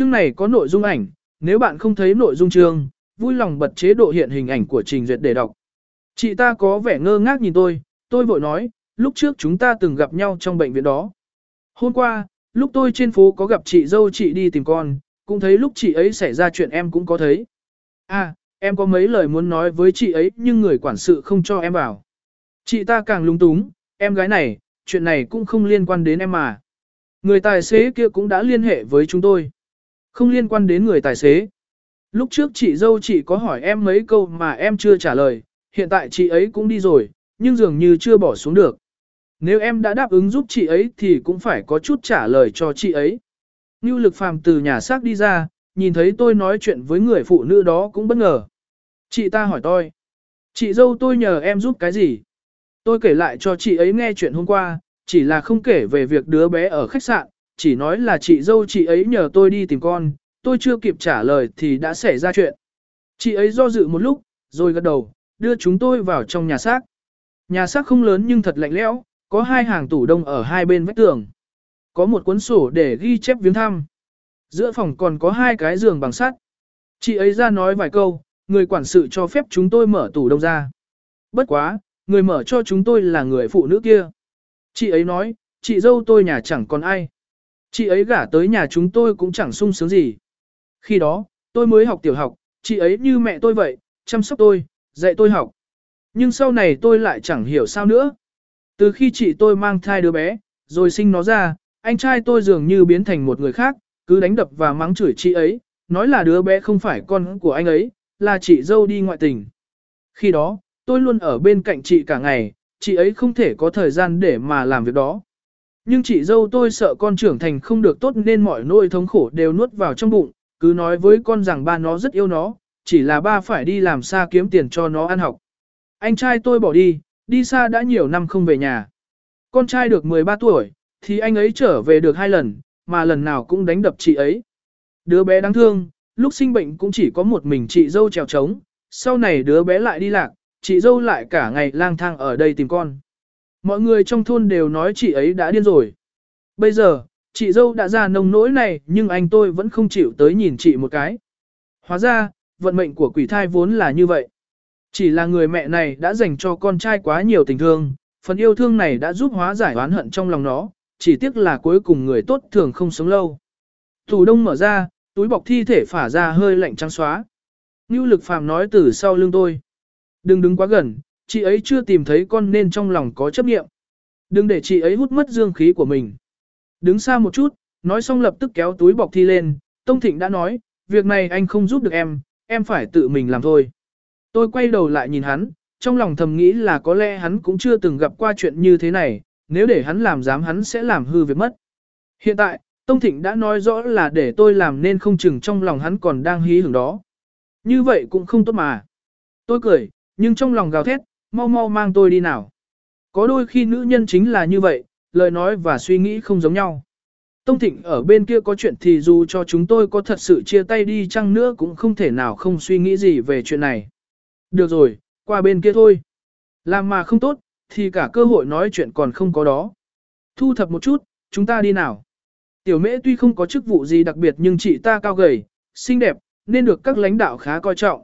Chương này có nội dung ảnh, nếu bạn không thấy nội dung chương, vui lòng bật chế độ hiện hình ảnh của trình duyệt để đọc. Chị ta có vẻ ngơ ngác nhìn tôi, tôi vội nói, lúc trước chúng ta từng gặp nhau trong bệnh viện đó. Hôm qua, lúc tôi trên phố có gặp chị dâu chị đi tìm con, cũng thấy lúc chị ấy xảy ra chuyện em cũng có thấy. À, em có mấy lời muốn nói với chị ấy nhưng người quản sự không cho em vào. Chị ta càng lung túng, em gái này, chuyện này cũng không liên quan đến em mà. Người tài xế kia cũng đã liên hệ với chúng tôi. Không liên quan đến người tài xế. Lúc trước chị dâu chị có hỏi em mấy câu mà em chưa trả lời, hiện tại chị ấy cũng đi rồi, nhưng dường như chưa bỏ xuống được. Nếu em đã đáp ứng giúp chị ấy thì cũng phải có chút trả lời cho chị ấy. Như lực phàm từ nhà xác đi ra, nhìn thấy tôi nói chuyện với người phụ nữ đó cũng bất ngờ. Chị ta hỏi tôi. Chị dâu tôi nhờ em giúp cái gì? Tôi kể lại cho chị ấy nghe chuyện hôm qua, chỉ là không kể về việc đứa bé ở khách sạn, chỉ nói là chị dâu chị ấy nhờ tôi đi tìm con, tôi chưa kịp trả lời thì đã xảy ra chuyện. Chị ấy do dự một lúc, rồi gật đầu, đưa chúng tôi vào trong nhà xác. Nhà xác không lớn nhưng thật lạnh lẽo, có hai hàng tủ đông ở hai bên vách tường. Có một cuốn sổ để ghi chép viếng thăm. Giữa phòng còn có hai cái giường bằng sắt. Chị ấy ra nói vài câu, người quản sự cho phép chúng tôi mở tủ đông ra. Bất quá, người mở cho chúng tôi là người phụ nữ kia. Chị ấy nói, chị dâu tôi nhà chẳng còn ai. Chị ấy gả tới nhà chúng tôi cũng chẳng sung sướng gì. Khi đó, tôi mới học tiểu học, chị ấy như mẹ tôi vậy, chăm sóc tôi, dạy tôi học. Nhưng sau này tôi lại chẳng hiểu sao nữa. Từ khi chị tôi mang thai đứa bé, rồi sinh nó ra, anh trai tôi dường như biến thành một người khác, cứ đánh đập và mắng chửi chị ấy, nói là đứa bé không phải con của anh ấy, là chị dâu đi ngoại tình. Khi đó, tôi luôn ở bên cạnh chị cả ngày, chị ấy không thể có thời gian để mà làm việc đó. Nhưng chị dâu tôi sợ con trưởng thành không được tốt nên mọi nỗi thống khổ đều nuốt vào trong bụng, cứ nói với con rằng ba nó rất yêu nó, chỉ là ba phải đi làm xa kiếm tiền cho nó ăn học. Anh trai tôi bỏ đi, đi xa đã nhiều năm không về nhà. Con trai được 13 tuổi, thì anh ấy trở về được hai lần, mà lần nào cũng đánh đập chị ấy. Đứa bé đáng thương, lúc sinh bệnh cũng chỉ có một mình chị dâu trèo trống, sau này đứa bé lại đi lạc, chị dâu lại cả ngày lang thang ở đây tìm con. Mọi người trong thôn đều nói chị ấy đã điên rồi. Bây giờ, chị dâu đã ra nông nỗi này nhưng anh tôi vẫn không chịu tới nhìn chị một cái. Hóa ra, vận mệnh của quỷ thai vốn là như vậy. Chỉ là người mẹ này đã dành cho con trai quá nhiều tình thương, phần yêu thương này đã giúp hóa giải oán hận trong lòng nó, chỉ tiếc là cuối cùng người tốt thường không sống lâu. Tủ đông mở ra, túi bọc thi thể phả ra hơi lạnh trắng xóa. Ngưu lực phàm nói từ sau lưng tôi. Đừng đứng quá gần, chị ấy chưa tìm thấy con nên trong lòng có chấp nghiệm. Đừng để chị ấy hút mất dương khí của mình. Đứng xa một chút, nói xong lập tức kéo túi bọc thi lên, Tông Thịnh đã nói, việc này anh không giúp được em, em phải tự mình làm thôi. Tôi quay đầu lại nhìn hắn, trong lòng thầm nghĩ là có lẽ hắn cũng chưa từng gặp qua chuyện như thế này, nếu để hắn làm dám hắn sẽ làm hư việc mất. Hiện tại, Tông Thịnh đã nói rõ là để tôi làm nên không chừng trong lòng hắn còn đang hí hưởng đó. Như vậy cũng không tốt mà. Tôi cười, nhưng trong lòng gào thét, mau mau mang tôi đi nào. Có đôi khi nữ nhân chính là như vậy, lời nói và suy nghĩ không giống nhau. Tông Thịnh ở bên kia có chuyện thì dù cho chúng tôi có thật sự chia tay đi chăng nữa cũng không thể nào không suy nghĩ gì về chuyện này. Được rồi, qua bên kia thôi. Làm mà không tốt, thì cả cơ hội nói chuyện còn không có đó. Thu thập một chút, chúng ta đi nào. Tiểu mễ tuy không có chức vụ gì đặc biệt nhưng chị ta cao gầy, xinh đẹp, nên được các lãnh đạo khá coi trọng.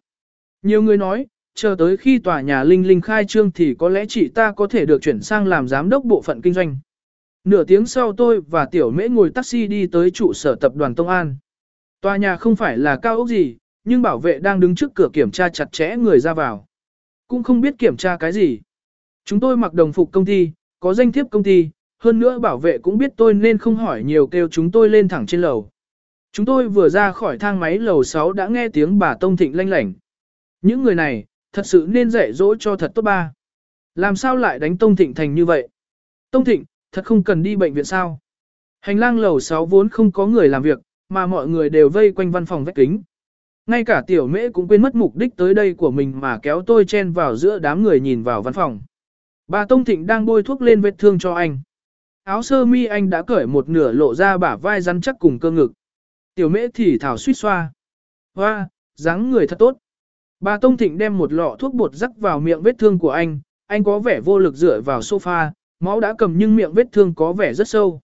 Nhiều người nói, chờ tới khi tòa nhà Linh Linh khai trương thì có lẽ chị ta có thể được chuyển sang làm giám đốc bộ phận kinh doanh. Nửa tiếng sau tôi và Tiểu Mễ ngồi taxi đi tới trụ sở tập đoàn Tông An. Tòa nhà không phải là cao ốc gì, nhưng bảo vệ đang đứng trước cửa kiểm tra chặt chẽ người ra vào. Cũng không biết kiểm tra cái gì. Chúng tôi mặc đồng phục công ty, có danh thiếp công ty, hơn nữa bảo vệ cũng biết tôi nên không hỏi nhiều kêu chúng tôi lên thẳng trên lầu. Chúng tôi vừa ra khỏi thang máy lầu 6 đã nghe tiếng bà Tông Thịnh lanh lảnh. Những người này, thật sự nên dạy dỗ cho thật tốt ba. Làm sao lại đánh Tông Thịnh thành như vậy? Tông Thịnh, thật không cần đi bệnh viện sao? Hành lang lầu 6 vốn không có người làm việc, mà mọi người đều vây quanh văn phòng vách kính. Ngay cả tiểu mễ cũng quên mất mục đích tới đây của mình mà kéo tôi chen vào giữa đám người nhìn vào văn phòng. Bà Tông Thịnh đang bôi thuốc lên vết thương cho anh. Áo sơ mi anh đã cởi một nửa lộ ra bả vai rắn chắc cùng cơ ngực. Tiểu mễ thì thảo suýt xoa. Hoa, dáng người thật tốt. Bà Tông Thịnh đem một lọ thuốc bột rắc vào miệng vết thương của anh, anh có vẻ vô lực dựa vào sofa, máu đã cầm nhưng miệng vết thương có vẻ rất sâu.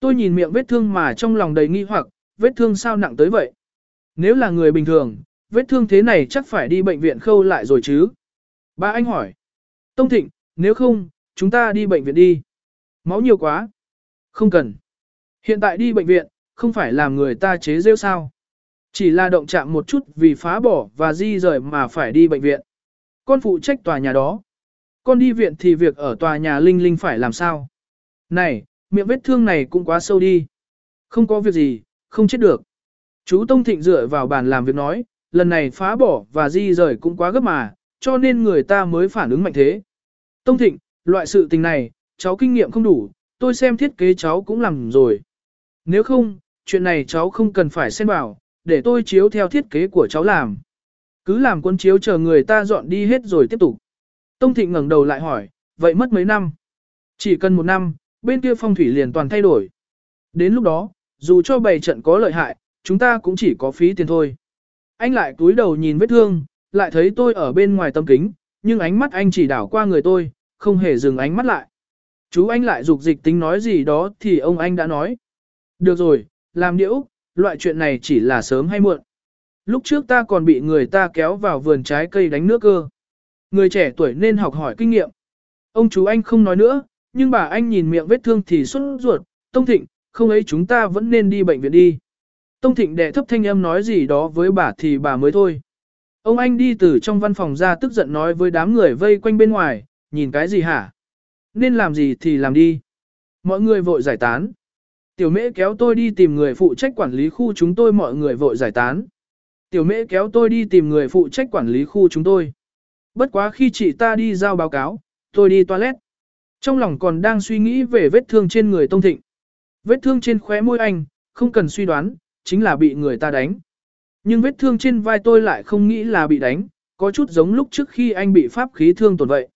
Tôi nhìn miệng vết thương mà trong lòng đầy nghi hoặc, vết thương sao nặng tới vậy? Nếu là người bình thường, vết thương thế này chắc phải đi bệnh viện khâu lại rồi chứ? Ba anh hỏi. Tông Thịnh, nếu không, chúng ta đi bệnh viện đi. Máu nhiều quá. Không cần. Hiện tại đi bệnh viện, không phải làm người ta chế rêu sao. Chỉ là động chạm một chút vì phá bỏ và di rời mà phải đi bệnh viện. Con phụ trách tòa nhà đó. Con đi viện thì việc ở tòa nhà Linh Linh phải làm sao? Này, miệng vết thương này cũng quá sâu đi. Không có việc gì, không chết được. Chú Tông Thịnh dựa vào bàn làm việc nói, lần này phá bỏ và di rời cũng quá gấp mà, cho nên người ta mới phản ứng mạnh thế. Tông Thịnh, loại sự tình này, cháu kinh nghiệm không đủ, tôi xem thiết kế cháu cũng làm rồi. Nếu không, chuyện này cháu không cần phải xen vào, để tôi chiếu theo thiết kế của cháu làm. Cứ làm quân chiếu chờ người ta dọn đi hết rồi tiếp tục. Tông Thịnh ngẩng đầu lại hỏi, vậy mất mấy năm? Chỉ cần một năm, bên kia phong thủy liền toàn thay đổi. Đến lúc đó, dù cho bày trận có lợi hại, chúng ta cũng chỉ có phí tiền thôi. Anh lại cúi đầu nhìn vết thương, lại thấy tôi ở bên ngoài tâm kính, nhưng ánh mắt anh chỉ đảo qua người tôi, không hề dừng ánh mắt lại. Chú anh lại dục dịch tính nói gì đó thì ông anh đã nói. Được rồi, làm điễu, loại chuyện này chỉ là sớm hay muộn. Lúc trước ta còn bị người ta kéo vào vườn trái cây đánh nước cơ. Người trẻ tuổi nên học hỏi kinh nghiệm. Ông chú anh không nói nữa, nhưng bà anh nhìn miệng vết thương thì xuất ruột, Tông Thịnh, không ấy chúng ta vẫn nên đi bệnh viện đi. Tông Thịnh đệ thấp thanh âm nói gì đó với bà thì bà mới thôi. Ông anh đi từ trong văn phòng ra tức giận nói với đám người vây quanh bên ngoài, nhìn cái gì hả? Nên làm gì thì làm đi. Mọi người vội giải tán. Tiểu mễ kéo tôi đi tìm người phụ trách quản lý khu chúng tôi mọi người vội giải tán. Tiểu mễ kéo tôi đi tìm người phụ trách quản lý khu chúng tôi. Bất quá khi chị ta đi giao báo cáo, tôi đi toilet. Trong lòng còn đang suy nghĩ về vết thương trên người Tông Thịnh. Vết thương trên khóe môi anh, không cần suy đoán, chính là bị người ta đánh. Nhưng vết thương trên vai tôi lại không nghĩ là bị đánh, có chút giống lúc trước khi anh bị pháp khí thương tổn vậy.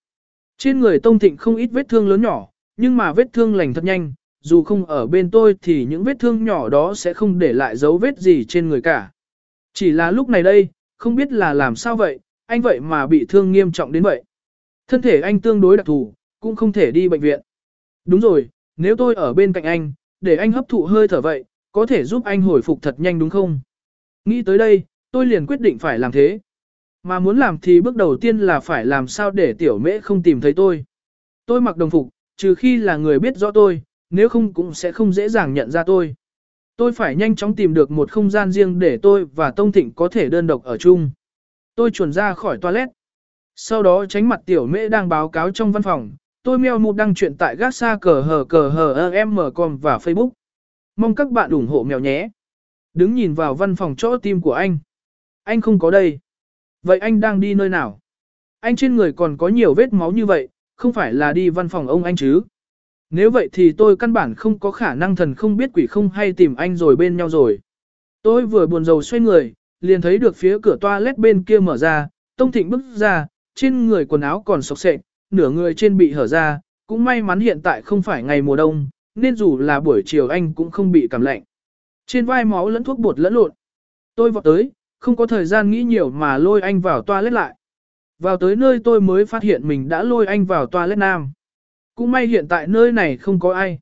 Trên người Tông Thịnh không ít vết thương lớn nhỏ, nhưng mà vết thương lành thật nhanh, dù không ở bên tôi thì những vết thương nhỏ đó sẽ không để lại dấu vết gì trên người cả. Chỉ là lúc này đây, không biết là làm sao vậy, anh vậy mà bị thương nghiêm trọng đến vậy. Thân thể anh tương đối đặc thù, cũng không thể đi bệnh viện. Đúng rồi, nếu tôi ở bên cạnh anh, để anh hấp thụ hơi thở vậy, có thể giúp anh hồi phục thật nhanh đúng không? Nghĩ tới đây, tôi liền quyết định phải làm thế. Mà muốn làm thì bước đầu tiên là phải làm sao để tiểu mễ không tìm thấy tôi. Tôi mặc đồng phục, trừ khi là người biết rõ tôi, nếu không cũng sẽ không dễ dàng nhận ra tôi. Tôi phải nhanh chóng tìm được một không gian riêng để tôi và Tông Thịnh có thể đơn độc ở chung. Tôi chuẩn ra khỏi toilet. Sau đó tránh mặt tiểu mễ đang báo cáo trong văn phòng, tôi meo mụt đăng chuyện tại gác xa cờ hờ cờ hờ em mở com và Facebook. Mong các bạn ủng hộ mèo nhé. Đứng nhìn vào văn phòng chỗ tim của anh. Anh không có đây. Vậy anh đang đi nơi nào? Anh trên người còn có nhiều vết máu như vậy, không phải là đi văn phòng ông anh chứ? Nếu vậy thì tôi căn bản không có khả năng thần không biết quỷ không hay tìm anh rồi bên nhau rồi. Tôi vừa buồn rầu xoay người, liền thấy được phía cửa toilet bên kia mở ra, Tông Thịnh bước ra, trên người quần áo còn sọc sệt, nửa người trên bị hở ra, cũng may mắn hiện tại không phải ngày mùa đông, nên dù là buổi chiều anh cũng không bị cảm lạnh. Trên vai máu lẫn thuốc bột lẫn lộn. Tôi vọt tới, không có thời gian nghĩ nhiều mà lôi anh vào toilet lại. Vào tới nơi tôi mới phát hiện mình đã lôi anh vào toilet nam. Cũng may hiện tại nơi này không có ai.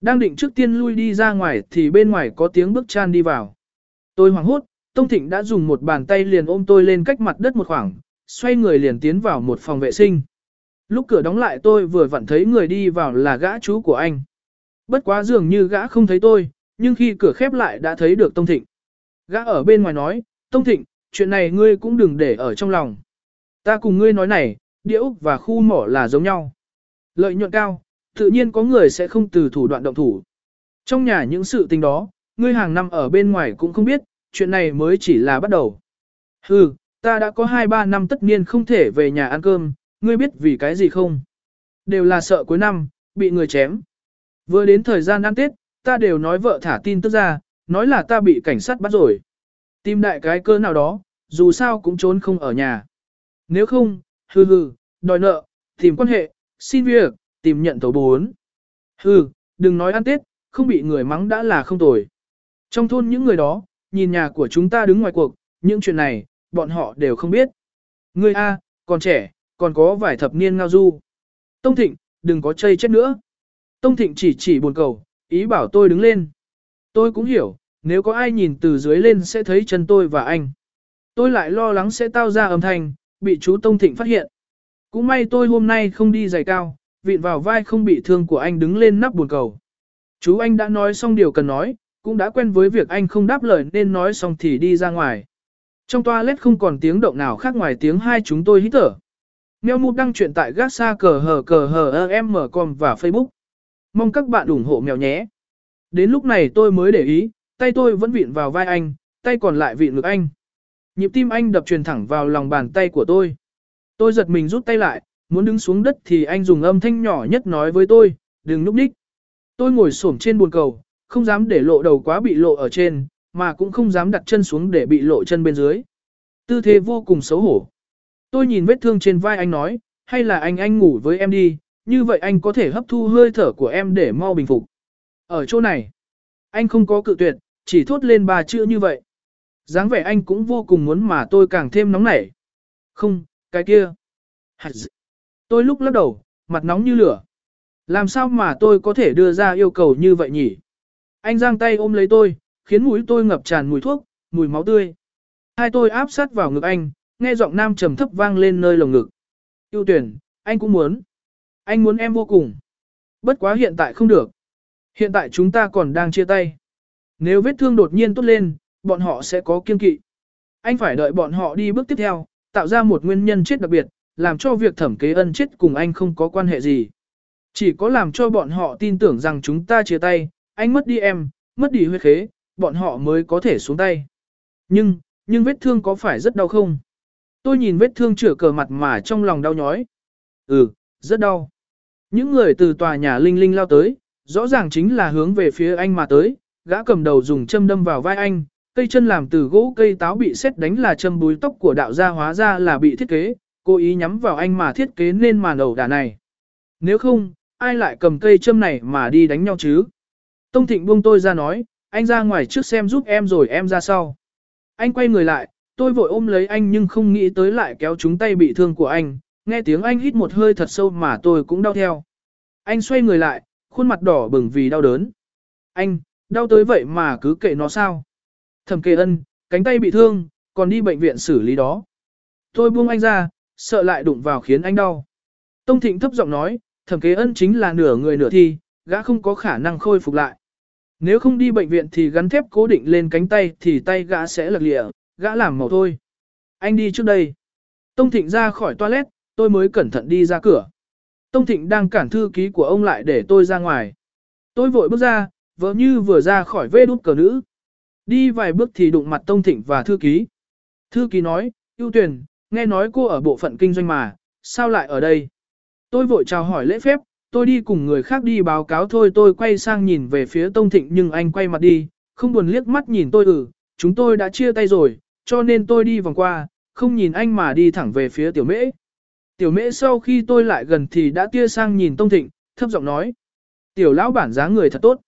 Đang định trước tiên lui đi ra ngoài thì bên ngoài có tiếng bước chan đi vào. Tôi hoảng hốt, Tông Thịnh đã dùng một bàn tay liền ôm tôi lên cách mặt đất một khoảng, xoay người liền tiến vào một phòng vệ sinh. Lúc cửa đóng lại tôi vừa vặn thấy người đi vào là gã chú của anh. Bất quá dường như gã không thấy tôi, nhưng khi cửa khép lại đã thấy được Tông Thịnh. Gã ở bên ngoài nói, Tông Thịnh, chuyện này ngươi cũng đừng để ở trong lòng. Ta cùng ngươi nói này, điễu và khu mỏ là giống nhau. Lợi nhuận cao, tự nhiên có người sẽ không từ thủ đoạn động thủ. Trong nhà những sự tình đó, ngươi hàng năm ở bên ngoài cũng không biết, chuyện này mới chỉ là bắt đầu. Hừ, ta đã có 2-3 năm tất nhiên không thể về nhà ăn cơm, ngươi biết vì cái gì không? Đều là sợ cuối năm, bị người chém. Vừa đến thời gian ăn Tết, ta đều nói vợ thả tin tức ra, nói là ta bị cảnh sát bắt rồi. Tìm đại cái cơ nào đó, dù sao cũng trốn không ở nhà. Nếu không, hừ hừ, đòi nợ, tìm quan hệ, xin việc, tìm nhận tấu bốn. Hừ, đừng nói ăn Tết, không bị người mắng đã là không tồi. Trong thôn những người đó, nhìn nhà của chúng ta đứng ngoài cuộc, những chuyện này, bọn họ đều không biết. Ngươi A, còn trẻ, còn có vài thập niên ngao du. Tông Thịnh, đừng có chây chết nữa. Tông Thịnh chỉ chỉ buồn cầu, ý bảo tôi đứng lên. Tôi cũng hiểu, Nếu có ai nhìn từ dưới lên sẽ thấy chân tôi và anh. Tôi lại lo lắng sẽ tao ra âm thanh, bị chú Tông Thịnh phát hiện. Cũng may tôi hôm nay không đi giày cao, vịn vào vai không bị thương của anh đứng lên nắp buồn cầu. Chú anh đã nói xong điều cần nói, cũng đã quen với việc anh không đáp lời nên nói xong thì đi ra ngoài. Trong toilet không còn tiếng động nào khác ngoài tiếng hai chúng tôi hít thở. Mèo mục đăng chuyện tại gác xa cờ hờ cờ hờ em mở com và Facebook. Mong các bạn ủng hộ mèo nhé. Đến lúc này tôi mới để ý, tay tôi vẫn vịn vào vai anh, tay còn lại vịn ngực anh. Nhịp tim anh đập truyền thẳng vào lòng bàn tay của tôi. Tôi giật mình rút tay lại, muốn đứng xuống đất thì anh dùng âm thanh nhỏ nhất nói với tôi, đừng núp đích. Tôi ngồi xổm trên buồn cầu, không dám để lộ đầu quá bị lộ ở trên, mà cũng không dám đặt chân xuống để bị lộ chân bên dưới. Tư thế vô cùng xấu hổ. Tôi nhìn vết thương trên vai anh nói, hay là anh anh ngủ với em đi, như vậy anh có thể hấp thu hơi thở của em để mau bình phục. Ở chỗ này, anh không có cự tuyệt, chỉ thốt lên ba chữ như vậy. dáng vẻ anh cũng vô cùng muốn mà tôi càng thêm nóng nảy. Không, cái kia. Tôi lúc lắc đầu, mặt nóng như lửa. Làm sao mà tôi có thể đưa ra yêu cầu như vậy nhỉ? Anh giang tay ôm lấy tôi, khiến mũi tôi ngập tràn mùi thuốc, mùi máu tươi. Hai tôi áp sát vào ngực anh, nghe giọng nam trầm thấp vang lên nơi lồng ngực. Yêu tuyển, anh cũng muốn. Anh muốn em vô cùng. Bất quá hiện tại không được. Hiện tại chúng ta còn đang chia tay. Nếu vết thương đột nhiên tốt lên, bọn họ sẽ có kiên kỵ. Anh phải đợi bọn họ đi bước tiếp theo, tạo ra một nguyên nhân chết đặc biệt, làm cho việc thẩm kế ân chết cùng anh không có quan hệ gì. Chỉ có làm cho bọn họ tin tưởng rằng chúng ta chia tay, anh mất đi em, mất đi huyết khế, bọn họ mới có thể xuống tay. Nhưng, nhưng vết thương có phải rất đau không? Tôi nhìn vết thương chữa cờ mặt mà trong lòng đau nhói. Ừ, rất đau. Những người từ tòa nhà Linh Linh lao tới, rõ ràng chính là hướng về phía anh mà tới, gã cầm đầu dùng châm đâm vào vai anh, cây chân làm từ gỗ cây táo bị xét đánh là châm búi tóc của đạo gia hóa ra là bị thiết kế, cố ý nhắm vào anh mà thiết kế nên màn ẩu đả này. Nếu không, ai lại cầm cây châm này mà đi đánh nhau chứ? Tông Thịnh buông tôi ra nói, anh ra ngoài trước xem giúp em rồi em ra sau. Anh quay người lại, tôi vội ôm lấy anh nhưng không nghĩ tới lại kéo chúng tay bị thương của anh, nghe tiếng anh hít một hơi thật sâu mà tôi cũng đau theo. Anh xoay người lại, khuôn mặt đỏ bừng vì đau đớn. Anh, đau tới vậy mà cứ kệ nó sao? Thẩm kê ân, cánh tay bị thương, còn đi bệnh viện xử lý đó. Tôi buông anh ra, sợ lại đụng vào khiến anh đau. Tông Thịnh thấp giọng nói, thẩm kế ân chính là nửa người nửa thi, gã không có khả năng khôi phục lại. Nếu không đi bệnh viện thì gắn thép cố định lên cánh tay thì tay gã sẽ lật lịa, gã làm màu thôi. Anh đi trước đây. Tông Thịnh ra khỏi toilet, tôi mới cẩn thận đi ra cửa. Tông Thịnh đang cản thư ký của ông lại để tôi ra ngoài. Tôi vội bước ra, vợ như vừa ra khỏi vê đút cờ nữ. Đi vài bước thì đụng mặt Tông Thịnh và thư ký. Thư ký nói, ưu tuyển, nghe nói cô ở bộ phận kinh doanh mà, sao lại ở đây? Tôi vội chào hỏi lễ phép, tôi đi cùng người khác đi báo cáo thôi tôi quay sang nhìn về phía Tông Thịnh nhưng anh quay mặt đi, không buồn liếc mắt nhìn tôi ừ, chúng tôi đã chia tay rồi, cho nên tôi đi vòng qua, không nhìn anh mà đi thẳng về phía tiểu mễ. Tiểu mễ sau khi tôi lại gần thì đã tia sang nhìn Tông Thịnh, thấp giọng nói. Tiểu lão bản giá người thật tốt.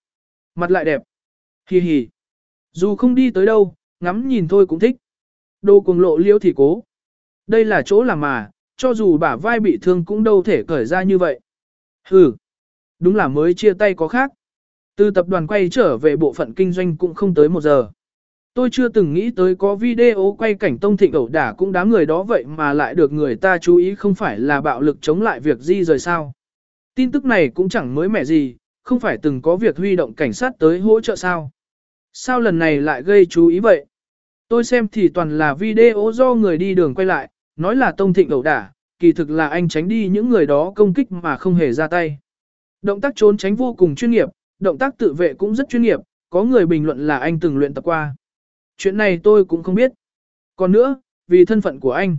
Mặt lại đẹp. hì hì. Dù không đi tới đâu, ngắm nhìn thôi cũng thích. Đồ cuồng lộ liễu thì cố. Đây là chỗ làm mà, cho dù bả vai bị thương cũng đâu thể cởi ra như vậy. Hừ, đúng là mới chia tay có khác. Từ tập đoàn quay trở về bộ phận kinh doanh cũng không tới một giờ. Tôi chưa từng nghĩ tới có video quay cảnh tông thịnh ẩu đả cũng đám người đó vậy mà lại được người ta chú ý không phải là bạo lực chống lại việc di rời sao. Tin tức này cũng chẳng mới mẻ gì, không phải từng có việc huy động cảnh sát tới hỗ trợ sao. Sao lần này lại gây chú ý vậy? Tôi xem thì toàn là video do người đi đường quay lại, nói là tông thịnh ẩu đả, kỳ thực là anh tránh đi những người đó công kích mà không hề ra tay. Động tác trốn tránh vô cùng chuyên nghiệp, động tác tự vệ cũng rất chuyên nghiệp, có người bình luận là anh từng luyện tập qua. Chuyện này tôi cũng không biết. Còn nữa, vì thân phận của anh.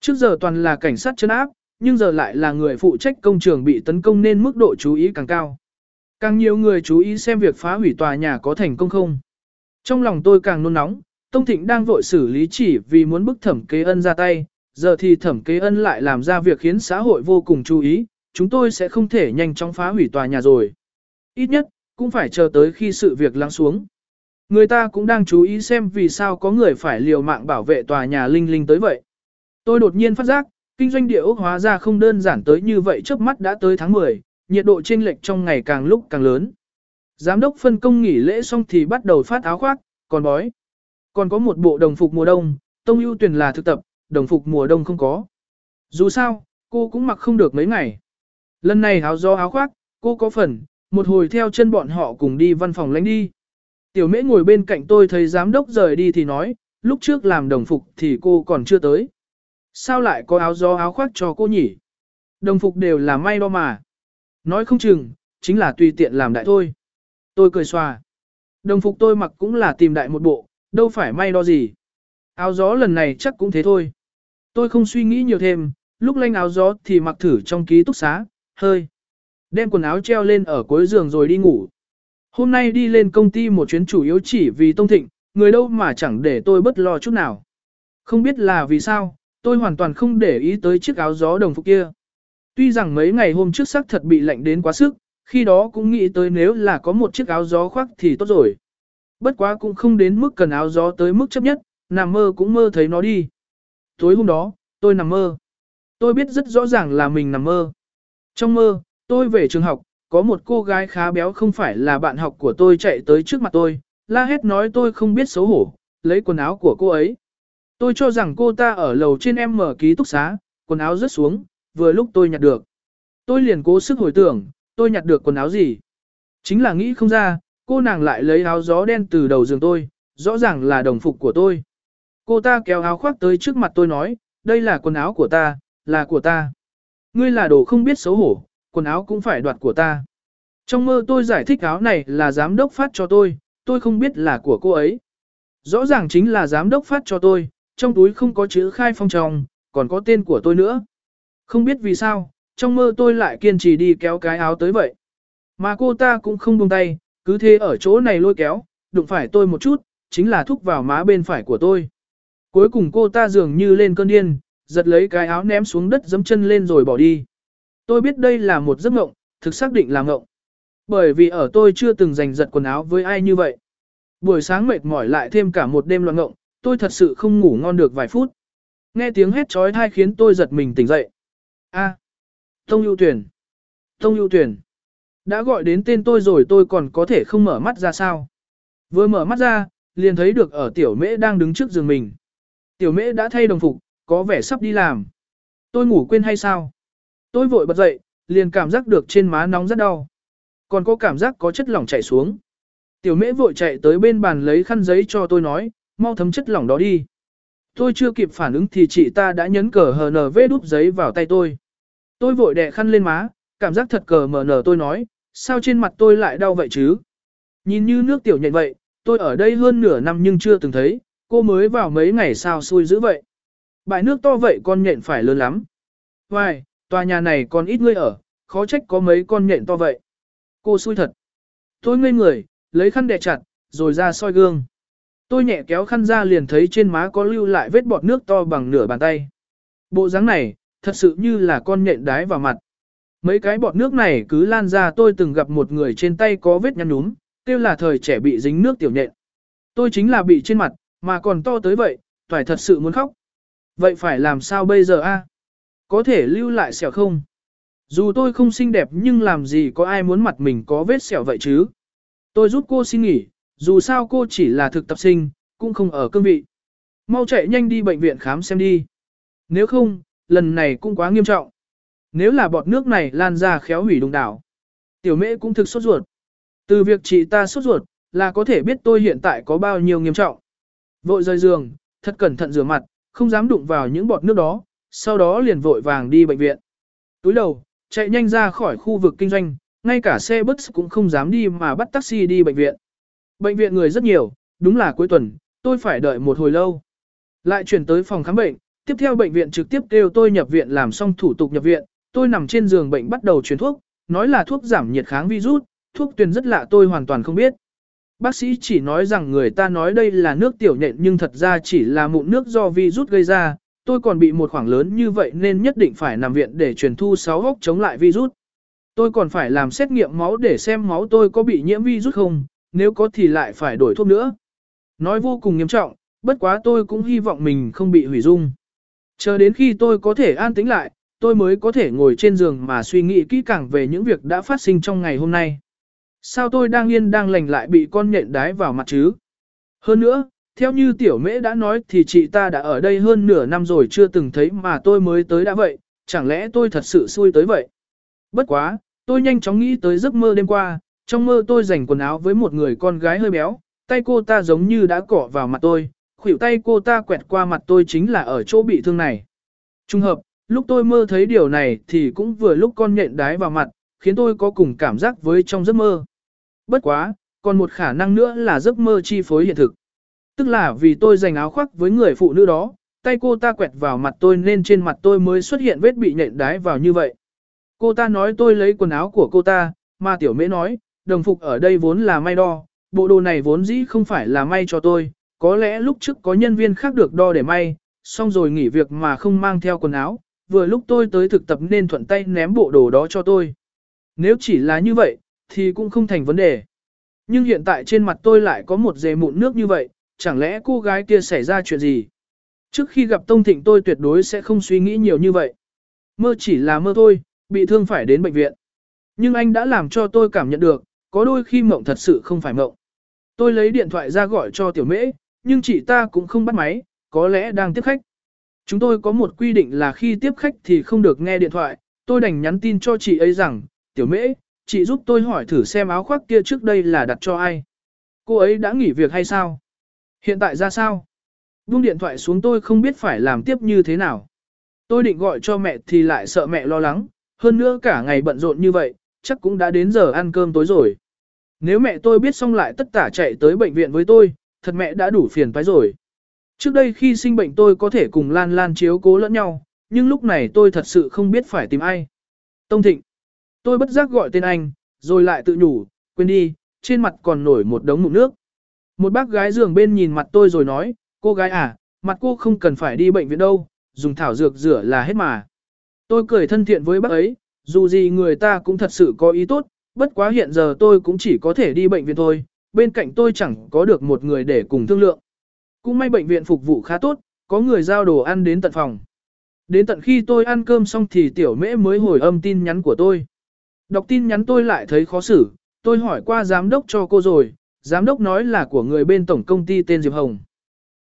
Trước giờ toàn là cảnh sát chân áp, nhưng giờ lại là người phụ trách công trường bị tấn công nên mức độ chú ý càng cao. Càng nhiều người chú ý xem việc phá hủy tòa nhà có thành công không. Trong lòng tôi càng nôn nóng, Tông Thịnh đang vội xử lý chỉ vì muốn bức thẩm kế ân ra tay, giờ thì thẩm kế ân lại làm ra việc khiến xã hội vô cùng chú ý, chúng tôi sẽ không thể nhanh chóng phá hủy tòa nhà rồi. Ít nhất, cũng phải chờ tới khi sự việc lắng xuống. Người ta cũng đang chú ý xem vì sao có người phải liều mạng bảo vệ tòa nhà linh linh tới vậy. Tôi đột nhiên phát giác, kinh doanh địa ốc hóa ra không đơn giản tới như vậy trước mắt đã tới tháng 10, nhiệt độ chênh lệch trong ngày càng lúc càng lớn. Giám đốc phân công nghỉ lễ xong thì bắt đầu phát áo khoác, còn bói. Còn có một bộ đồng phục mùa đông, tông ưu tuyển là thực tập, đồng phục mùa đông không có. Dù sao, cô cũng mặc không được mấy ngày. Lần này áo gió áo khoác, cô có phần, một hồi theo chân bọn họ cùng đi văn phòng lánh đi. Tiểu mễ ngồi bên cạnh tôi thấy giám đốc rời đi thì nói, lúc trước làm đồng phục thì cô còn chưa tới. Sao lại có áo gió áo khoác cho cô nhỉ? Đồng phục đều là may đo mà. Nói không chừng, chính là tùy tiện làm đại thôi. Tôi cười xòa. Đồng phục tôi mặc cũng là tìm đại một bộ, đâu phải may đo gì. Áo gió lần này chắc cũng thế thôi. Tôi không suy nghĩ nhiều thêm, lúc lanh áo gió thì mặc thử trong ký túc xá, hơi. Đem quần áo treo lên ở cuối giường rồi đi ngủ. Hôm nay đi lên công ty một chuyến chủ yếu chỉ vì Tông Thịnh, người đâu mà chẳng để tôi bất lo chút nào. Không biết là vì sao, tôi hoàn toàn không để ý tới chiếc áo gió đồng phục kia. Tuy rằng mấy ngày hôm trước sắc thật bị lạnh đến quá sức, khi đó cũng nghĩ tới nếu là có một chiếc áo gió khoác thì tốt rồi. Bất quá cũng không đến mức cần áo gió tới mức chấp nhất, nằm mơ cũng mơ thấy nó đi. Tối hôm đó, tôi nằm mơ. Tôi biết rất rõ ràng là mình nằm mơ. Trong mơ, tôi về trường học, có một cô gái khá béo không phải là bạn học của tôi chạy tới trước mặt tôi, la hét nói tôi không biết xấu hổ, lấy quần áo của cô ấy. Tôi cho rằng cô ta ở lầu trên em mở ký túc xá, quần áo rớt xuống, vừa lúc tôi nhặt được. Tôi liền cố sức hồi tưởng, tôi nhặt được quần áo gì. Chính là nghĩ không ra, cô nàng lại lấy áo gió đen từ đầu giường tôi, rõ ràng là đồng phục của tôi. Cô ta kéo áo khoác tới trước mặt tôi nói, đây là quần áo của ta, là của ta. Ngươi là đồ không biết xấu hổ, quần áo cũng phải đoạt của ta. Trong mơ tôi giải thích áo này là giám đốc phát cho tôi, tôi không biết là của cô ấy. Rõ ràng chính là giám đốc phát cho tôi, trong túi không có chữ khai phong tròng, còn có tên của tôi nữa. Không biết vì sao, trong mơ tôi lại kiên trì đi kéo cái áo tới vậy. Mà cô ta cũng không buông tay, cứ thế ở chỗ này lôi kéo, đụng phải tôi một chút, chính là thúc vào má bên phải của tôi. Cuối cùng cô ta dường như lên cơn điên, giật lấy cái áo ném xuống đất dấm chân lên rồi bỏ đi. Tôi biết đây là một giấc mộng, thực xác định là mộng. Bởi vì ở tôi chưa từng giành giật quần áo với ai như vậy. Buổi sáng mệt mỏi lại thêm cả một đêm loạn ngộng, tôi thật sự không ngủ ngon được vài phút. Nghe tiếng hét trói thai khiến tôi giật mình tỉnh dậy. A. Tông ưu tuyển. Tông ưu tuyển. Đã gọi đến tên tôi rồi tôi còn có thể không mở mắt ra sao. Vừa mở mắt ra, liền thấy được ở tiểu mễ đang đứng trước giường mình. Tiểu mễ đã thay đồng phục, có vẻ sắp đi làm. Tôi ngủ quên hay sao? Tôi vội bật dậy, liền cảm giác được trên má nóng rất đau. Còn có cảm giác có chất lỏng chảy xuống. Tiểu mễ vội chạy tới bên bàn lấy khăn giấy cho tôi nói, mau thấm chất lỏng đó đi. Tôi chưa kịp phản ứng thì chị ta đã nhấn cờ HNV đúp giấy vào tay tôi. Tôi vội đè khăn lên má, cảm giác thật cờ mờ nở tôi nói, sao trên mặt tôi lại đau vậy chứ? Nhìn như nước tiểu nhện vậy, tôi ở đây hơn nửa năm nhưng chưa từng thấy, cô mới vào mấy ngày sao xui dữ vậy. Bãi nước to vậy con nhện phải lớn lắm. Hoài, tòa nhà này còn ít người ở, khó trách có mấy con nhện to vậy. Cô xui thật. Tôi ngây người, lấy khăn đè chặt, rồi ra soi gương. Tôi nhẹ kéo khăn ra liền thấy trên má có lưu lại vết bọt nước to bằng nửa bàn tay. Bộ dáng này, thật sự như là con nhện đái vào mặt. Mấy cái bọt nước này cứ lan ra tôi từng gặp một người trên tay có vết nhăn núm, kêu là thời trẻ bị dính nước tiểu nhện. Tôi chính là bị trên mặt, mà còn to tới vậy, phải thật sự muốn khóc. Vậy phải làm sao bây giờ a? Có thể lưu lại sẹo không? Dù tôi không xinh đẹp nhưng làm gì có ai muốn mặt mình có vết sẹo vậy chứ? Tôi giúp cô xin nghỉ, dù sao cô chỉ là thực tập sinh, cũng không ở cương vị. Mau chạy nhanh đi bệnh viện khám xem đi. Nếu không, lần này cũng quá nghiêm trọng. Nếu là bọt nước này lan ra khéo hủy đồng đảo. Tiểu mễ cũng thực sốt ruột. Từ việc chị ta sốt ruột, là có thể biết tôi hiện tại có bao nhiêu nghiêm trọng. Vội rời giường, thật cẩn thận rửa mặt, không dám đụng vào những bọt nước đó, sau đó liền vội vàng đi bệnh viện. Túi đầu, chạy nhanh ra khỏi khu vực kinh doanh, ngay cả xe bus cũng không dám đi mà bắt taxi đi bệnh viện. Bệnh viện người rất nhiều, đúng là cuối tuần, tôi phải đợi một hồi lâu. Lại chuyển tới phòng khám bệnh, tiếp theo bệnh viện trực tiếp kêu tôi nhập viện làm xong thủ tục nhập viện, tôi nằm trên giường bệnh bắt đầu truyền thuốc, nói là thuốc giảm nhiệt kháng virus, thuốc tuyền rất lạ tôi hoàn toàn không biết. Bác sĩ chỉ nói rằng người ta nói đây là nước tiểu nhện nhưng thật ra chỉ là mụn nước do virus gây ra, tôi còn bị một khoảng lớn như vậy nên nhất định phải nằm viện để truyền thu 6 hốc chống lại virus. Tôi còn phải làm xét nghiệm máu để xem máu tôi có bị nhiễm virus không, nếu có thì lại phải đổi thuốc nữa. Nói vô cùng nghiêm trọng, bất quá tôi cũng hy vọng mình không bị hủy dung. Chờ đến khi tôi có thể an tĩnh lại, tôi mới có thể ngồi trên giường mà suy nghĩ kỹ càng về những việc đã phát sinh trong ngày hôm nay. Sao tôi đang yên đang lành lại bị con nhện đái vào mặt chứ? Hơn nữa, theo như tiểu mễ đã nói thì chị ta đã ở đây hơn nửa năm rồi chưa từng thấy mà tôi mới tới đã vậy, chẳng lẽ tôi thật sự xui tới vậy? Bất quá, tôi nhanh chóng nghĩ tới giấc mơ đêm qua, trong mơ tôi giành quần áo với một người con gái hơi béo, tay cô ta giống như đã cọ vào mặt tôi, khuỷu tay cô ta quẹt qua mặt tôi chính là ở chỗ bị thương này. Trung hợp, lúc tôi mơ thấy điều này thì cũng vừa lúc con nhện đái vào mặt, khiến tôi có cùng cảm giác với trong giấc mơ. Bất quá, còn một khả năng nữa là giấc mơ chi phối hiện thực. Tức là vì tôi giành áo khoác với người phụ nữ đó, tay cô ta quẹt vào mặt tôi nên trên mặt tôi mới xuất hiện vết bị nhện đái vào như vậy. Cô ta nói tôi lấy quần áo của cô ta, mà tiểu mễ nói, đồng phục ở đây vốn là may đo, bộ đồ này vốn dĩ không phải là may cho tôi, có lẽ lúc trước có nhân viên khác được đo để may, xong rồi nghỉ việc mà không mang theo quần áo, vừa lúc tôi tới thực tập nên thuận tay ném bộ đồ đó cho tôi. Nếu chỉ là như vậy, thì cũng không thành vấn đề. Nhưng hiện tại trên mặt tôi lại có một dề mụn nước như vậy, chẳng lẽ cô gái kia xảy ra chuyện gì? Trước khi gặp Tông Thịnh tôi tuyệt đối sẽ không suy nghĩ nhiều như vậy. Mơ chỉ là mơ thôi, bị thương phải đến bệnh viện. Nhưng anh đã làm cho tôi cảm nhận được, có đôi khi mộng thật sự không phải mộng. Tôi lấy điện thoại ra gọi cho tiểu mễ, nhưng chị ta cũng không bắt máy, có lẽ đang tiếp khách. Chúng tôi có một quy định là khi tiếp khách thì không được nghe điện thoại, tôi đành nhắn tin cho chị ấy rằng, tiểu mễ, chị giúp tôi hỏi thử xem áo khoác kia trước đây là đặt cho ai. Cô ấy đã nghỉ việc hay sao? Hiện tại ra sao? Buông điện thoại xuống tôi không biết phải làm tiếp như thế nào. Tôi định gọi cho mẹ thì lại sợ mẹ lo lắng, hơn nữa cả ngày bận rộn như vậy, chắc cũng đã đến giờ ăn cơm tối rồi. Nếu mẹ tôi biết xong lại tất tả chạy tới bệnh viện với tôi, thật mẹ đã đủ phiền phải rồi. Trước đây khi sinh bệnh tôi có thể cùng Lan Lan chiếu cố lẫn nhau, nhưng lúc này tôi thật sự không biết phải tìm ai. Tông Thịnh. Tôi bất giác gọi tên anh, rồi lại tự nhủ, quên đi, trên mặt còn nổi một đống mụn nước. Một bác gái giường bên nhìn mặt tôi rồi nói, cô gái à, mặt cô không cần phải đi bệnh viện đâu, dùng thảo dược rửa là hết mà. Tôi cười thân thiện với bác ấy, dù gì người ta cũng thật sự có ý tốt, bất quá hiện giờ tôi cũng chỉ có thể đi bệnh viện thôi, bên cạnh tôi chẳng có được một người để cùng thương lượng. Cũng may bệnh viện phục vụ khá tốt, có người giao đồ ăn đến tận phòng. Đến tận khi tôi ăn cơm xong thì tiểu mễ mới hồi âm tin nhắn của tôi. Đọc tin nhắn tôi lại thấy khó xử, tôi hỏi qua giám đốc cho cô rồi, giám đốc nói là của người bên tổng công ty tên Diệp Hồng.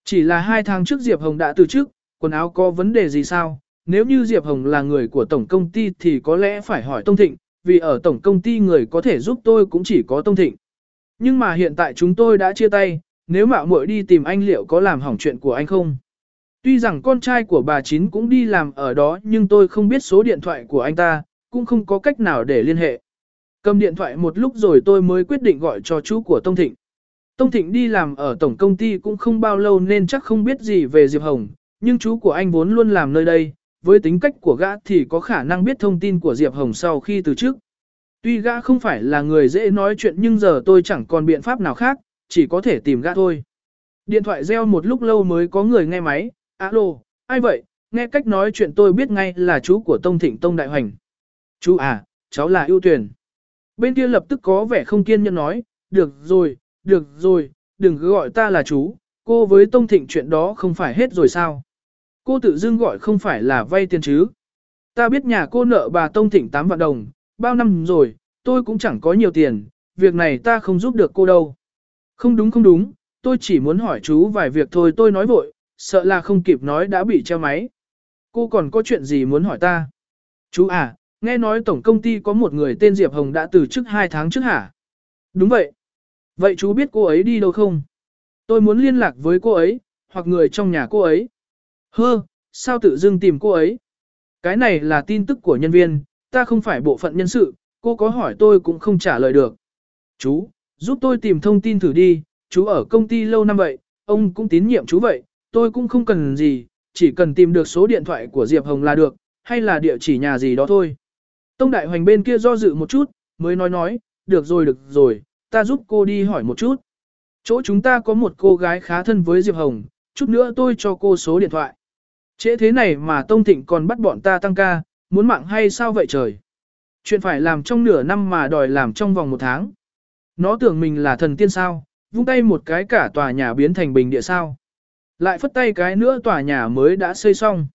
Chỉ là hai tháng trước Diệp Hồng đã từ chức, quần áo có vấn đề gì sao? Nếu như Diệp Hồng là người của tổng công ty thì có lẽ phải hỏi Tông Thịnh, vì ở tổng công ty người có thể giúp tôi cũng chỉ có Tông Thịnh. Nhưng mà hiện tại chúng tôi đã chia tay, nếu mạo muội đi tìm anh liệu có làm hỏng chuyện của anh không? Tuy rằng con trai của bà Chín cũng đi làm ở đó nhưng tôi không biết số điện thoại của anh ta, cũng không có cách nào để liên hệ. Cầm điện thoại một lúc rồi tôi mới quyết định gọi cho chú của Tông Thịnh. Tông Thịnh đi làm ở tổng công ty cũng không bao lâu nên chắc không biết gì về Diệp Hồng, nhưng chú của anh vốn luôn làm nơi đây, với tính cách của gã thì có khả năng biết thông tin của Diệp Hồng sau khi từ trước. Tuy gã không phải là người dễ nói chuyện nhưng giờ tôi chẳng còn biện pháp nào khác, chỉ có thể tìm gã thôi. Điện thoại reo một lúc lâu mới có người nghe máy, alo, ai vậy, nghe cách nói chuyện tôi biết ngay là chú của Tông Thịnh Tông Đại Hoành. Chú à, cháu là ưu tuyển. Bên kia lập tức có vẻ không kiên nhẫn nói, được rồi, được rồi, đừng cứ gọi ta là chú, cô với Tông Thịnh chuyện đó không phải hết rồi sao. Cô tự dưng gọi không phải là vay tiền chứ. Ta biết nhà cô nợ bà Tông Thịnh 8 vạn đồng, bao năm rồi, tôi cũng chẳng có nhiều tiền, việc này ta không giúp được cô đâu. Không đúng không đúng, tôi chỉ muốn hỏi chú vài việc thôi tôi nói vội, sợ là không kịp nói đã bị treo máy. Cô còn có chuyện gì muốn hỏi ta? Chú à, nghe nói tổng công ty có một người tên Diệp Hồng đã từ chức 2 tháng trước hả? Đúng vậy. Vậy chú biết cô ấy đi đâu không? Tôi muốn liên lạc với cô ấy, hoặc người trong nhà cô ấy. Hơ, sao tự dưng tìm cô ấy? Cái này là tin tức của nhân viên, ta không phải bộ phận nhân sự, cô có hỏi tôi cũng không trả lời được. Chú, giúp tôi tìm thông tin thử đi, chú ở công ty lâu năm vậy, ông cũng tín nhiệm chú vậy, tôi cũng không cần gì, chỉ cần tìm được số điện thoại của Diệp Hồng là được, hay là địa chỉ nhà gì đó thôi. Tông Đại Hoành bên kia do dự một chút, mới nói nói, được rồi được rồi, ta giúp cô đi hỏi một chút. Chỗ chúng ta có một cô gái khá thân với Diệp Hồng, chút nữa tôi cho cô số điện thoại. Trễ thế này mà Tông Thịnh còn bắt bọn ta tăng ca, muốn mạng hay sao vậy trời? Chuyện phải làm trong nửa năm mà đòi làm trong vòng một tháng. Nó tưởng mình là thần tiên sao, vung tay một cái cả tòa nhà biến thành bình địa sao. Lại phất tay cái nữa tòa nhà mới đã xây xong.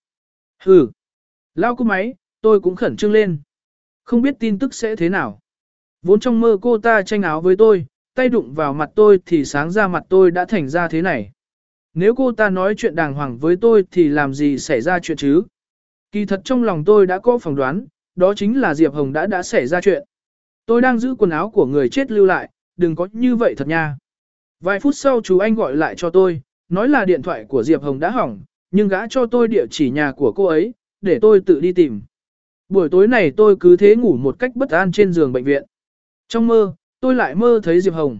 Hừ, lao cú máy, tôi cũng khẩn trương lên. Không biết tin tức sẽ thế nào. Vốn trong mơ cô ta tranh áo với tôi, tay đụng vào mặt tôi thì sáng ra mặt tôi đã thành ra thế này. Nếu cô ta nói chuyện đàng hoàng với tôi thì làm gì xảy ra chuyện chứ? Kỳ thật trong lòng tôi đã có phỏng đoán, đó chính là Diệp Hồng đã đã xảy ra chuyện. Tôi đang giữ quần áo của người chết lưu lại, đừng có như vậy thật nha. Vài phút sau chú anh gọi lại cho tôi, nói là điện thoại của Diệp Hồng đã hỏng, nhưng gã cho tôi địa chỉ nhà của cô ấy, để tôi tự đi tìm. Buổi tối này tôi cứ thế ngủ một cách bất an trên giường bệnh viện. Trong mơ, tôi lại mơ thấy Diệp Hồng.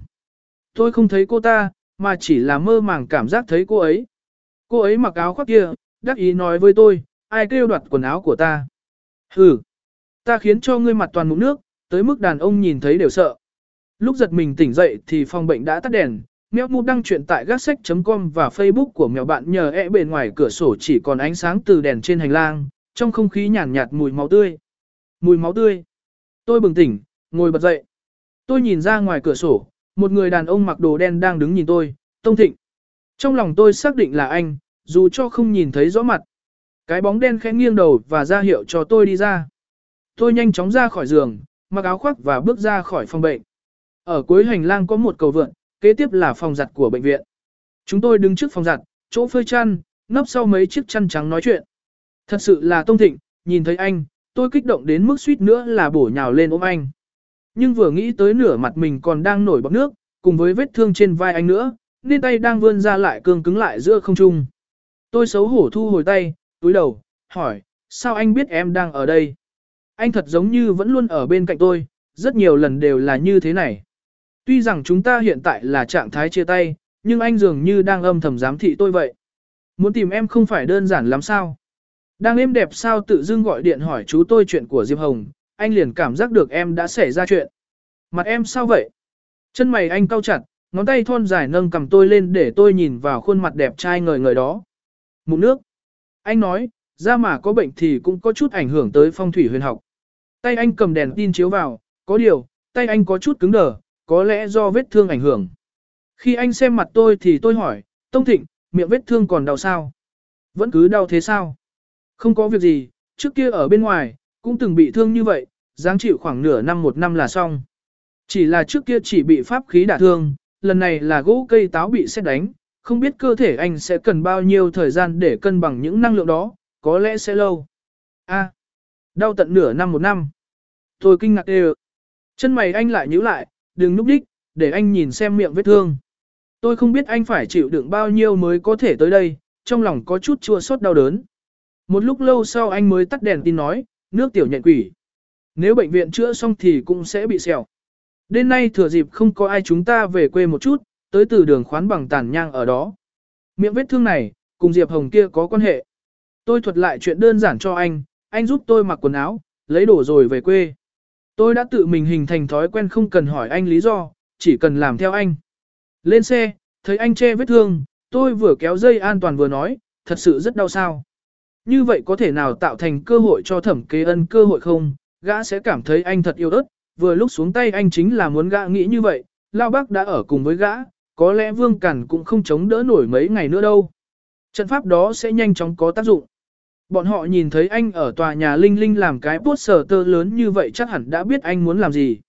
Tôi không thấy cô ta, mà chỉ là mơ màng cảm giác thấy cô ấy. Cô ấy mặc áo khoác kia, đắc ý nói với tôi, ai kêu đoạt quần áo của ta. Hừ, ta khiến cho ngươi mặt toàn mụn nước, tới mức đàn ông nhìn thấy đều sợ. Lúc giật mình tỉnh dậy thì phòng bệnh đã tắt đèn, mèo mụ đăng chuyện tại gác sách.com và Facebook của mèo bạn nhờ e bên ngoài cửa sổ chỉ còn ánh sáng từ đèn trên hành lang, trong không khí nhàn nhạt, mùi máu tươi. Mùi máu tươi. Tôi bừng tỉnh, ngồi bật dậy. Tôi nhìn ra ngoài cửa sổ, một người đàn ông mặc đồ đen đang đứng nhìn tôi, Tông Thịnh. Trong lòng tôi xác định là anh, dù cho không nhìn thấy rõ mặt. Cái bóng đen khẽ nghiêng đầu và ra hiệu cho tôi đi ra. Tôi nhanh chóng ra khỏi giường, mặc áo khoác và bước ra khỏi phòng bệnh. Ở cuối hành lang có một cầu vượn, kế tiếp là phòng giặt của bệnh viện. Chúng tôi đứng trước phòng giặt, chỗ phơi chăn, nấp sau mấy chiếc chăn trắng nói chuyện. Thật sự là Tông Thịnh, nhìn thấy anh, tôi kích động đến mức suýt nữa là bổ nhào lên ôm anh. Nhưng vừa nghĩ tới nửa mặt mình còn đang nổi bọt nước, cùng với vết thương trên vai anh nữa, nên tay đang vươn ra lại cương cứng lại giữa không trung. Tôi xấu hổ thu hồi tay, túi đầu, hỏi, sao anh biết em đang ở đây? Anh thật giống như vẫn luôn ở bên cạnh tôi, rất nhiều lần đều là như thế này. Tuy rằng chúng ta hiện tại là trạng thái chia tay, nhưng anh dường như đang âm thầm giám thị tôi vậy. Muốn tìm em không phải đơn giản lắm sao? Đang êm đẹp sao tự dưng gọi điện hỏi chú tôi chuyện của Diệp Hồng, anh liền cảm giác được em đã xảy ra chuyện. Mặt em sao vậy? Chân mày anh cau chặt, ngón tay thon dài nâng cầm tôi lên để tôi nhìn vào khuôn mặt đẹp trai ngời ngời đó. Mụn nước. Anh nói, da mà có bệnh thì cũng có chút ảnh hưởng tới phong thủy huyền học. Tay anh cầm đèn tin chiếu vào, có điều, tay anh có chút cứng đờ, có lẽ do vết thương ảnh hưởng. Khi anh xem mặt tôi thì tôi hỏi, Tông Thịnh, miệng vết thương còn đau sao? Vẫn cứ đau thế sao? Không có việc gì, trước kia ở bên ngoài, cũng từng bị thương như vậy, dáng chịu khoảng nửa năm một năm là xong. Chỉ là trước kia chỉ bị pháp khí đả thương, lần này là gỗ cây táo bị xét đánh, không biết cơ thể anh sẽ cần bao nhiêu thời gian để cân bằng những năng lượng đó, có lẽ sẽ lâu. A, đau tận nửa năm một năm. Tôi kinh ngạc đều. Chân mày anh lại nhíu lại, đừng núp đích, để anh nhìn xem miệng vết thương. Tôi không biết anh phải chịu đựng bao nhiêu mới có thể tới đây, trong lòng có chút chua xót đau đớn. Một lúc lâu sau anh mới tắt đèn tin nói, nước tiểu nhận quỷ. Nếu bệnh viện chữa xong thì cũng sẽ bị sẹo. Đêm nay thừa dịp không có ai chúng ta về quê một chút, tới từ đường khoán bằng tàn nhang ở đó. Miệng vết thương này, cùng Diệp Hồng kia có quan hệ. Tôi thuật lại chuyện đơn giản cho anh, anh giúp tôi mặc quần áo, lấy đồ rồi về quê. Tôi đã tự mình hình thành thói quen không cần hỏi anh lý do, chỉ cần làm theo anh. Lên xe, thấy anh che vết thương, tôi vừa kéo dây an toàn vừa nói, thật sự rất đau sao. Như vậy có thể nào tạo thành cơ hội cho thẩm kế ân cơ hội không, gã sẽ cảm thấy anh thật yêu đất, vừa lúc xuống tay anh chính là muốn gã nghĩ như vậy, Lao Bác đã ở cùng với gã, có lẽ Vương Cẩn cũng không chống đỡ nổi mấy ngày nữa đâu. Trận pháp đó sẽ nhanh chóng có tác dụng. Bọn họ nhìn thấy anh ở tòa nhà Linh Linh làm cái sở tơ lớn như vậy chắc hẳn đã biết anh muốn làm gì.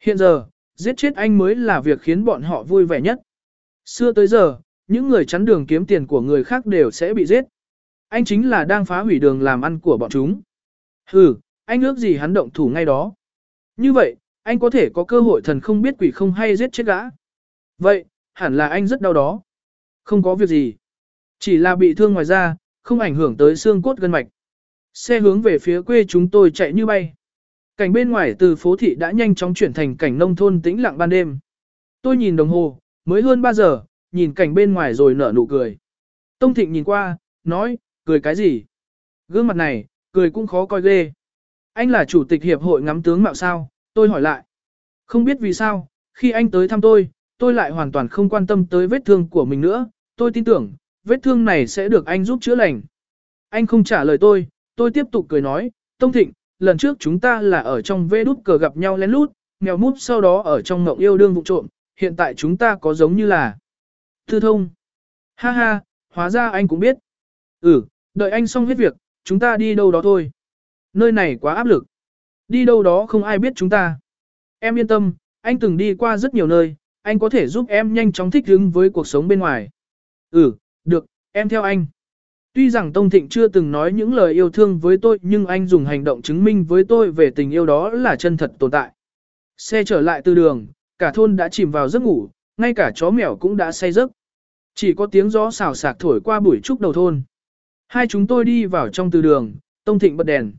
Hiện giờ, giết chết anh mới là việc khiến bọn họ vui vẻ nhất. Xưa tới giờ, những người chắn đường kiếm tiền của người khác đều sẽ bị giết. Anh chính là đang phá hủy đường làm ăn của bọn chúng. Hừ, anh ước gì hắn động thủ ngay đó. Như vậy, anh có thể có cơ hội thần không biết quỷ không hay giết chết gã. Vậy, hẳn là anh rất đau đó. Không có việc gì. Chỉ là bị thương ngoài da, không ảnh hưởng tới xương cốt gân mạch. Xe hướng về phía quê chúng tôi chạy như bay. Cảnh bên ngoài từ phố thị đã nhanh chóng chuyển thành cảnh nông thôn tĩnh lặng ban đêm. Tôi nhìn đồng hồ, mới hơn 3 giờ, nhìn cảnh bên ngoài rồi nở nụ cười. Tông Thịnh nhìn qua, nói, cười cái gì? Gương mặt này, cười cũng khó coi ghê. Anh là chủ tịch hiệp hội ngắm tướng mạo sao? Tôi hỏi lại. Không biết vì sao, khi anh tới thăm tôi, tôi lại hoàn toàn không quan tâm tới vết thương của mình nữa. Tôi tin tưởng, vết thương này sẽ được anh giúp chữa lành. Anh không trả lời tôi, tôi tiếp tục cười nói, Tông Thịnh, lần trước chúng ta là ở trong vê đút cờ gặp nhau lén lút, mèo mút sau đó ở trong ngộng yêu đương vụ trộm, hiện tại chúng ta có giống như là thư thông. Ha ha, hóa ra anh cũng biết. Ừ, đợi anh xong hết việc, chúng ta đi đâu đó thôi. Nơi này quá áp lực. Đi đâu đó không ai biết chúng ta. Em yên tâm, anh từng đi qua rất nhiều nơi, anh có thể giúp em nhanh chóng thích ứng với cuộc sống bên ngoài. Ừ, được, em theo anh. Tuy rằng Tông Thịnh chưa từng nói những lời yêu thương với tôi nhưng anh dùng hành động chứng minh với tôi về tình yêu đó là chân thật tồn tại. Xe trở lại từ đường, cả thôn đã chìm vào giấc ngủ, ngay cả chó mèo cũng đã say giấc. Chỉ có tiếng gió xào xạc thổi qua bụi trúc đầu thôn. Hai chúng tôi đi vào trong từ đường, Tông Thịnh bật đèn.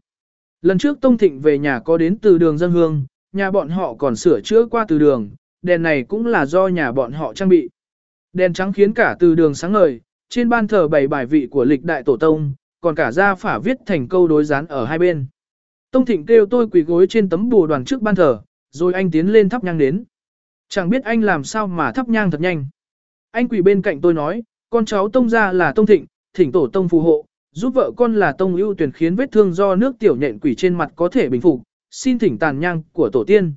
Lần trước Tông Thịnh về nhà có đến từ đường dân hương, nhà bọn họ còn sửa chữa qua từ đường, đèn này cũng là do nhà bọn họ trang bị. Đèn trắng khiến cả từ đường sáng ngời, trên ban thờ bày bài vị của lịch đại tổ tông, còn cả gia phả viết thành câu đối gián ở hai bên. Tông Thịnh kêu tôi quỳ gối trên tấm bùa đoàn trước ban thờ, rồi anh tiến lên thắp nhang đến. Chẳng biết anh làm sao mà thắp nhang thật nhanh. Anh quỳ bên cạnh tôi nói, con cháu Tông gia là Tông Thịnh, thỉnh tổ Tông phù hộ, giúp vợ con là Tông ưu tuyển khiến vết thương do nước tiểu nhện quỷ trên mặt có thể bình phục, xin thỉnh tàn nhang của tổ tiên.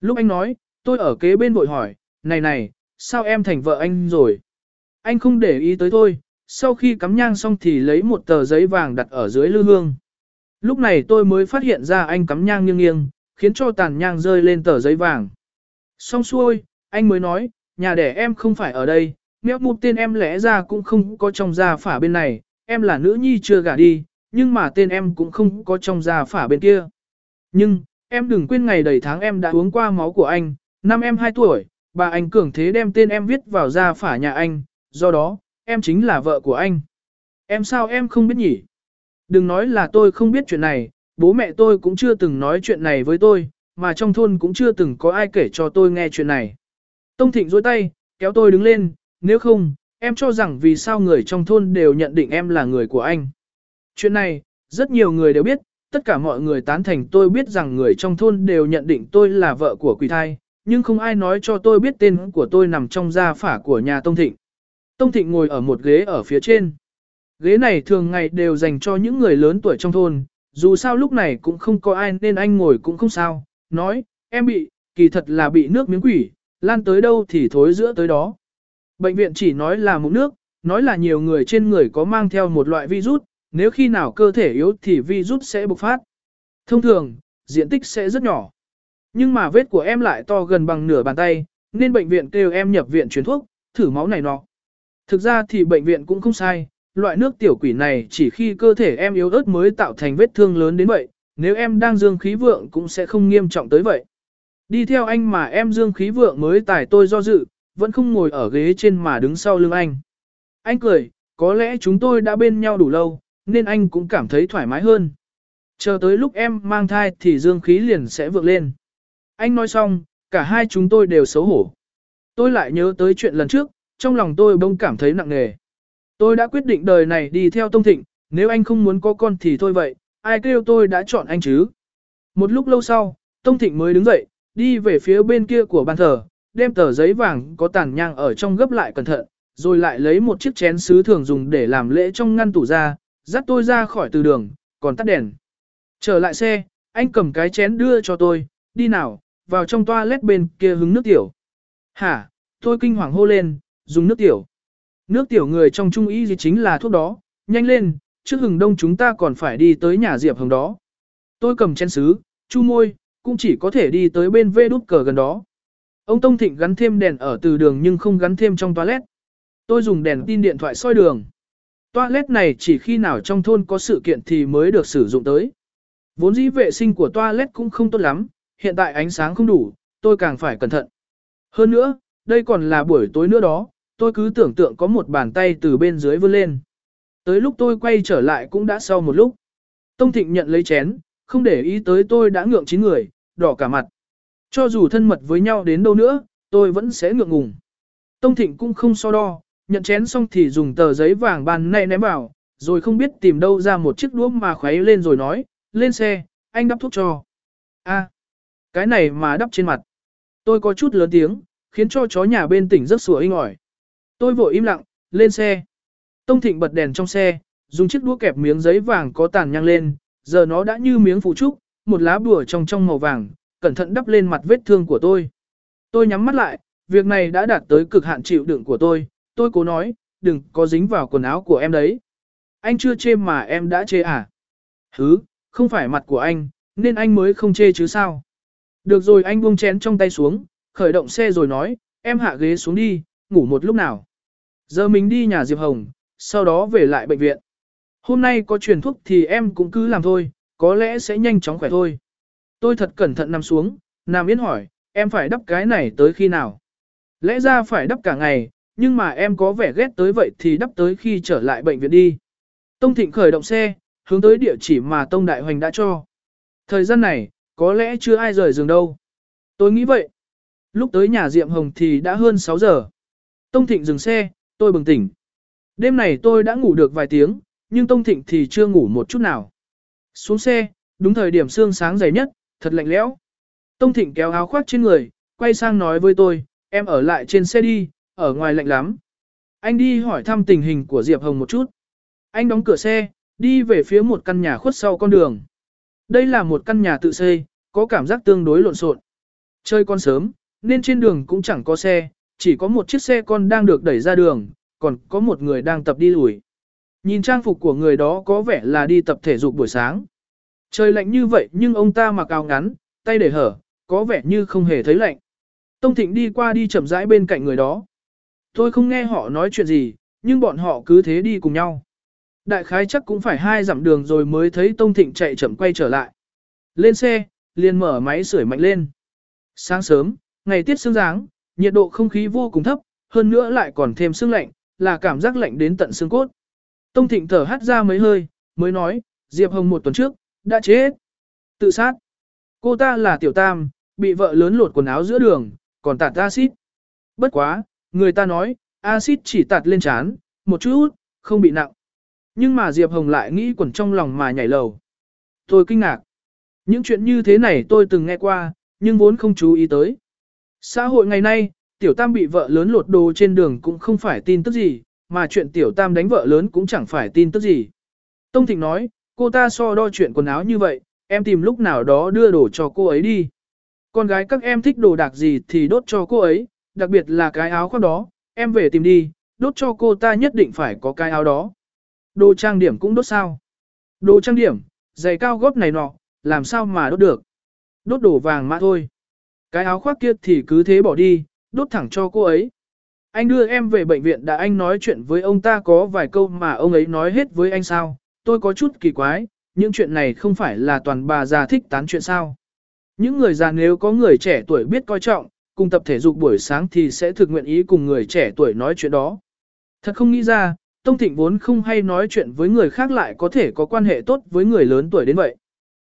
Lúc anh nói, tôi ở kế bên vội hỏi, này này, sao em thành vợ anh rồi? Anh không để ý tới tôi, sau khi cắm nhang xong thì lấy một tờ giấy vàng đặt ở dưới lư hương. Lúc này tôi mới phát hiện ra anh cắm nhang nghiêng nghiêng, khiến cho tàn nhang rơi lên tờ giấy vàng. Xong xuôi, anh mới nói, nhà đẻ em không phải ở đây, mẹo một tên em lẽ ra cũng không có trong gia phả bên này, em là nữ nhi chưa gả đi, nhưng mà tên em cũng không có trong gia phả bên kia. Nhưng, em đừng quên ngày đầy tháng em đã uống qua máu của anh, năm em 2 tuổi, bà anh cường thế đem tên em viết vào gia phả nhà anh, do đó, em chính là vợ của anh. Em sao em không biết nhỉ? Đừng nói là tôi không biết chuyện này, bố mẹ tôi cũng chưa từng nói chuyện này với tôi, mà trong thôn cũng chưa từng có ai kể cho tôi nghe chuyện này. Tông Thịnh dối tay, kéo tôi đứng lên, nếu không, em cho rằng vì sao người trong thôn đều nhận định em là người của anh. Chuyện này, rất nhiều người đều biết, tất cả mọi người tán thành tôi biết rằng người trong thôn đều nhận định tôi là vợ của quỷ thai, nhưng không ai nói cho tôi biết tên của tôi nằm trong gia phả của nhà Tông Thịnh. Tông Thịnh ngồi ở một ghế ở phía trên. Ghế này thường ngày đều dành cho những người lớn tuổi trong thôn, dù sao lúc này cũng không có ai nên anh ngồi cũng không sao. Nói, em bị, kỳ thật là bị nước miếng quỷ, lan tới đâu thì thối giữa tới đó. Bệnh viện chỉ nói là mụn nước, nói là nhiều người trên người có mang theo một loại virus, nếu khi nào cơ thể yếu thì virus sẽ bộc phát. Thông thường, diện tích sẽ rất nhỏ. Nhưng mà vết của em lại to gần bằng nửa bàn tay, nên bệnh viện kêu em nhập viện chuyển thuốc, thử máu này nọ. Thực ra thì bệnh viện cũng không sai, loại nước tiểu quỷ này chỉ khi cơ thể em yếu ớt mới tạo thành vết thương lớn đến vậy, nếu em đang dương khí vượng cũng sẽ không nghiêm trọng tới vậy. Đi theo anh mà em dương khí vượng mới tải tôi do dự, vẫn không ngồi ở ghế trên mà đứng sau lưng anh. Anh cười, có lẽ chúng tôi đã bên nhau đủ lâu, nên anh cũng cảm thấy thoải mái hơn. Chờ tới lúc em mang thai thì dương khí liền sẽ vượng lên. Anh nói xong, cả hai chúng tôi đều xấu hổ. Tôi lại nhớ tới chuyện lần trước, trong lòng tôi bỗng cảm thấy nặng nề. Tôi đã quyết định đời này đi theo Tông Thịnh, nếu anh không muốn có con thì thôi vậy, ai kêu tôi đã chọn anh chứ. Một lúc lâu sau, Tông Thịnh mới đứng dậy, đi về phía bên kia của bàn thờ, đem tờ giấy vàng có tàn nhang ở trong gấp lại cẩn thận, rồi lại lấy một chiếc chén sứ thường dùng để làm lễ trong ngăn tủ ra, dắt tôi ra khỏi từ đường, còn tắt đèn. Trở lại xe, anh cầm cái chén đưa cho tôi, đi nào, vào trong toilet bên kia hứng nước tiểu. Hả, tôi kinh hoàng hô lên, dùng nước tiểu. Nước tiểu người trong trung y gì chính là thuốc đó, nhanh lên, trước hừng đông chúng ta còn phải đi tới nhà Diệp Hồng đó. Tôi cầm chén sứ, chu môi, cũng chỉ có thể đi tới bên vê đút cờ gần đó. Ông Tông Thịnh gắn thêm đèn ở từ đường nhưng không gắn thêm trong toilet. Tôi dùng đèn tin điện thoại soi đường. Toilet này chỉ khi nào trong thôn có sự kiện thì mới được sử dụng tới. Vốn dĩ vệ sinh của toilet cũng không tốt lắm, hiện tại ánh sáng không đủ, tôi càng phải cẩn thận. Hơn nữa, đây còn là buổi tối nữa đó, tôi cứ tưởng tượng có một bàn tay từ bên dưới vươn lên. Tới lúc tôi quay trở lại cũng đã sau một lúc. Tông Thịnh nhận lấy chén, không để ý tới tôi đã ngượng chín người, đỏ cả mặt. Cho dù thân mật với nhau đến đâu nữa, tôi vẫn sẽ ngượng ngùng. Tông Thịnh cũng không so đo, nhận chén xong thì dùng tờ giấy vàng bàn này ném vào, rồi không biết tìm đâu ra một chiếc đũa mà khuấy lên rồi nói, lên xe, anh đắp thuốc cho. a cái này mà đắp trên mặt. Tôi có chút lớn tiếng, khiến cho chó nhà bên tỉnh rất sủa inh ỏi. Tôi vội im lặng, lên xe. Tông Thịnh bật đèn trong xe, dùng chiếc đũa kẹp miếng giấy vàng có tàn nhang lên, giờ nó đã như miếng phụ trúc, một lá bùa trong trong màu vàng, cẩn thận đắp lên mặt vết thương của tôi. Tôi nhắm mắt lại, việc này đã đạt tới cực hạn chịu đựng của tôi, tôi cố nói, đừng có dính vào quần áo của em đấy. Anh chưa chê mà em đã chê à? Hứ, không phải mặt của anh, nên anh mới không chê chứ sao? Được rồi anh buông chén trong tay xuống, khởi động xe rồi nói, em hạ ghế xuống đi, ngủ một lúc nào. Giờ mình đi nhà Diệp Hồng, sau đó về lại bệnh viện. Hôm nay có truyền thuốc thì em cũng cứ làm thôi, có lẽ sẽ nhanh chóng khỏe thôi. Tôi thật cẩn thận nằm xuống, Nam Yến hỏi, em phải đắp cái này tới khi nào? Lẽ ra phải đắp cả ngày, nhưng mà em có vẻ ghét tới vậy thì đắp tới khi trở lại bệnh viện đi. Tông Thịnh khởi động xe, hướng tới địa chỉ mà Tông Đại Hoành đã cho. Thời gian này, có lẽ chưa ai rời giường đâu. Tôi nghĩ vậy. Lúc tới nhà Diệm Hồng thì đã hơn 6 giờ. Tông Thịnh dừng xe, tôi bừng tỉnh. Đêm này tôi đã ngủ được vài tiếng, nhưng Tông Thịnh thì chưa ngủ một chút nào. Xuống xe, đúng thời điểm sương sáng dày nhất, thật lạnh lẽo. Tông Thịnh kéo áo khoác trên người, quay sang nói với tôi, em ở lại trên xe đi, ở ngoài lạnh lắm. Anh đi hỏi thăm tình hình của Diệp Hồng một chút. Anh đóng cửa xe, đi về phía một căn nhà khuất sau con đường. Đây là một căn nhà tự xây, có cảm giác tương đối lộn xộn. Chơi con sớm, nên trên đường cũng chẳng có xe, chỉ có một chiếc xe con đang được đẩy ra đường, còn có một người đang tập đi lùi. Nhìn trang phục của người đó có vẻ là đi tập thể dục buổi sáng. Trời lạnh như vậy nhưng ông ta mặc áo ngắn, tay để hở, có vẻ như không hề thấy lạnh. Tông Thịnh đi qua đi chậm rãi bên cạnh người đó. Tôi không nghe họ nói chuyện gì, nhưng bọn họ cứ thế đi cùng nhau. Đại khái chắc cũng phải hai dặm đường rồi mới thấy Tông Thịnh chạy chậm quay trở lại. Lên xe, liền mở máy sưởi mạnh lên. Sáng sớm, ngày tiết sương dáng, nhiệt độ không khí vô cùng thấp, hơn nữa lại còn thêm sương lạnh, là cảm giác lạnh đến tận xương cốt. Tông Thịnh thở hắt ra mấy hơi, mới nói, Diệp Hồng một tuần trước, đã chết. Tự sát. Cô ta là tiểu tam, bị vợ lớn lột quần áo giữa đường, còn tạt axit. Bất quá, người ta nói, axit chỉ tạt lên trán, một chút, không bị nặng. Nhưng mà Diệp Hồng lại nghĩ quẩn trong lòng mà nhảy lầu. Tôi kinh ngạc. Những chuyện như thế này tôi từng nghe qua, nhưng vốn không chú ý tới. Xã hội ngày nay, tiểu tam bị vợ lớn lột đồ trên đường cũng không phải tin tức gì, mà chuyện tiểu tam đánh vợ lớn cũng chẳng phải tin tức gì. Tông Thịnh nói, cô ta so đo chuyện quần áo như vậy, em tìm lúc nào đó đưa đồ cho cô ấy đi. Con gái các em thích đồ đạc gì thì đốt cho cô ấy, đặc biệt là cái áo khoác đó, em về tìm đi, đốt cho cô ta nhất định phải có cái áo đó. Đồ trang điểm cũng đốt sao? Đồ trang điểm, giày cao gót này nọ, làm sao mà đốt được? Đốt đồ vàng mà thôi. Cái áo khoác kia thì cứ thế bỏ đi, đốt thẳng cho cô ấy. Anh đưa em về bệnh viện đã anh nói chuyện với ông ta có vài câu mà ông ấy nói hết với anh sao, tôi có chút kỳ quái, những chuyện này không phải là toàn bà già thích tán chuyện sao. Những người già nếu có người trẻ tuổi biết coi trọng, cùng tập thể dục buổi sáng thì sẽ thực nguyện ý cùng người trẻ tuổi nói chuyện đó. Thật không nghĩ ra, Tông Thịnh vốn không hay nói chuyện với người khác lại có thể có quan hệ tốt với người lớn tuổi đến vậy.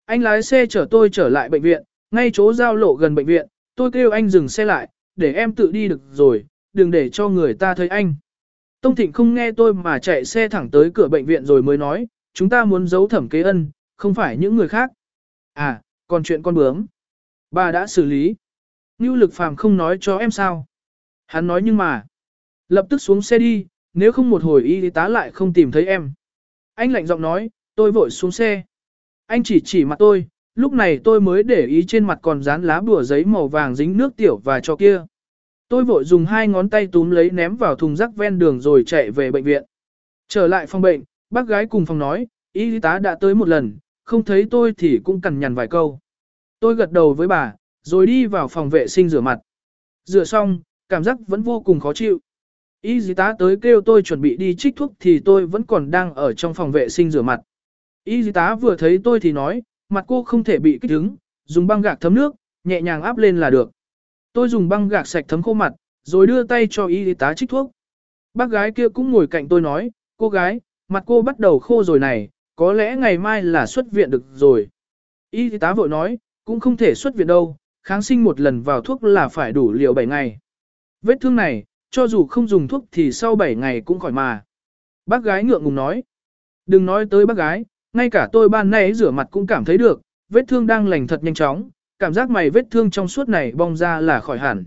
Anh lái xe chở tôi trở lại bệnh viện, ngay chỗ giao lộ gần bệnh viện, tôi kêu anh dừng xe lại, để em tự đi được rồi, đừng để cho người ta thấy anh. Tông Thịnh không nghe tôi mà chạy xe thẳng tới cửa bệnh viện rồi mới nói, chúng ta muốn giấu thẩm kế ân, không phải những người khác. À, còn chuyện con bướm. Bà đã xử lý. Ngưu lực phàm không nói cho em sao. Hắn nói nhưng mà. Lập tức xuống xe đi, nếu không một hồi y tá lại không tìm thấy em. Anh lạnh giọng nói, tôi vội xuống xe. Anh chỉ chỉ mặt tôi, lúc này tôi mới để ý trên mặt còn dán lá bùa giấy màu vàng dính nước tiểu và cho kia. Tôi vội dùng hai ngón tay túm lấy ném vào thùng rác ven đường rồi chạy về bệnh viện. Trở lại phòng bệnh, bác gái cùng phòng nói, y tá đã tới một lần, không thấy tôi thì cũng cằn nhằn vài câu. Tôi gật đầu với bà, rồi đi vào phòng vệ sinh rửa mặt. Rửa xong, cảm giác vẫn vô cùng khó chịu. Y tá tới kêu tôi chuẩn bị đi trích thuốc thì tôi vẫn còn đang ở trong phòng vệ sinh rửa mặt. Y tá vừa thấy tôi thì nói, mặt cô không thể bị kích ứng, dùng băng gạc thấm nước, nhẹ nhàng áp lên là được. Tôi dùng băng gạc sạch thấm khô mặt, rồi đưa tay cho y tá trích thuốc. Bác gái kia cũng ngồi cạnh tôi nói, cô gái, mặt cô bắt đầu khô rồi này, có lẽ ngày mai là xuất viện được rồi. Y tá vội nói, cũng không thể xuất viện đâu, kháng sinh một lần vào thuốc là phải đủ liều 7 ngày. Vết thương này, cho dù không dùng thuốc thì sau 7 ngày cũng khỏi mà. Bác gái ngượng ngùng nói, đừng nói tới bác gái, ngay cả tôi ban nay rửa mặt cũng cảm thấy được, vết thương đang lành thật nhanh chóng, cảm giác mày vết thương trong suốt này bong ra là khỏi hẳn.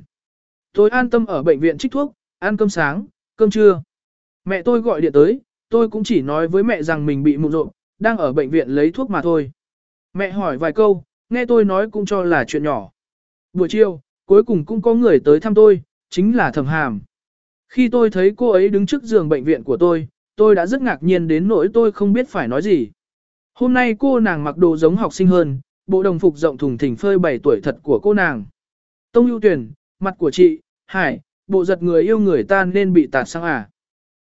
Tôi an tâm ở bệnh viện trích thuốc, ăn cơm sáng, cơm trưa. Mẹ tôi gọi điện tới, tôi cũng chỉ nói với mẹ rằng mình bị mụn rộn, đang ở bệnh viện lấy thuốc mà thôi. Mẹ hỏi vài câu, nghe tôi nói cũng cho là chuyện nhỏ. Buổi chiều, cuối cùng cũng có người tới thăm tôi, chính là thẩm hàm. Khi tôi thấy cô ấy đứng trước giường bệnh viện của tôi, tôi đã rất ngạc nhiên đến nỗi tôi không biết phải nói gì. Hôm nay cô nàng mặc đồ giống học sinh hơn, bộ đồng phục rộng thùng thình phơi 7 tuổi thật của cô nàng. Tông ưu tuyển, mặt của chị, hải, bộ giật người yêu người ta nên bị tạt sang à.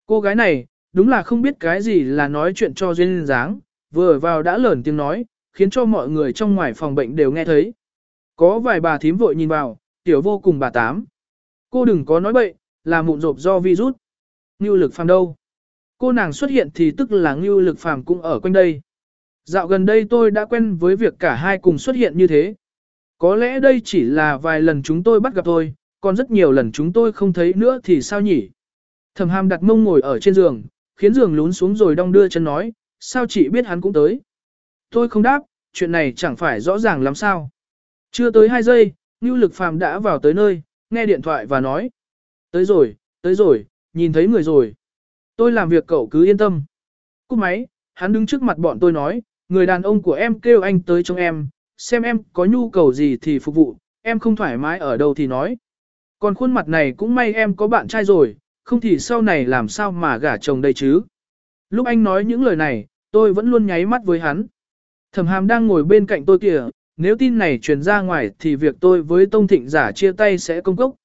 Cô gái này, đúng là không biết cái gì là nói chuyện cho duyên dáng, vừa vào đã lởn tiếng nói, khiến cho mọi người trong ngoài phòng bệnh đều nghe thấy. Có vài bà thím vội nhìn vào, tiểu vô cùng bà tám. Cô đừng có nói bậy, là mụn rộp do virus. Ngưu lực phàm đâu? Cô nàng xuất hiện thì tức là ngưu lực phàm cũng ở quanh đây. Dạo gần đây tôi đã quen với việc cả hai cùng xuất hiện như thế. Có lẽ đây chỉ là vài lần chúng tôi bắt gặp thôi, còn rất nhiều lần chúng tôi không thấy nữa thì sao nhỉ? Thẩm hàm đặt mông ngồi ở trên giường, khiến giường lún xuống rồi đong đưa chân nói, sao chị biết hắn cũng tới? Tôi không đáp, chuyện này chẳng phải rõ ràng lắm sao. Chưa tới 2 giây, Ngưu Lực Phàm đã vào tới nơi, nghe điện thoại và nói. Tới rồi, tới rồi, nhìn thấy người rồi. Tôi làm việc cậu cứ yên tâm. Cúp máy, hắn đứng trước mặt bọn tôi nói, người đàn ông của em kêu anh tới trong em, xem em có nhu cầu gì thì phục vụ, em không thoải mái ở đâu thì nói. Còn khuôn mặt này cũng may em có bạn trai rồi, không thì sau này làm sao mà gả chồng đây chứ. Lúc anh nói những lời này, tôi vẫn luôn nháy mắt với hắn. Thẩm hàm đang ngồi bên cạnh tôi kìa, nếu tin này truyền ra ngoài thì việc tôi với Tông Thịnh giả chia tay sẽ công cốc,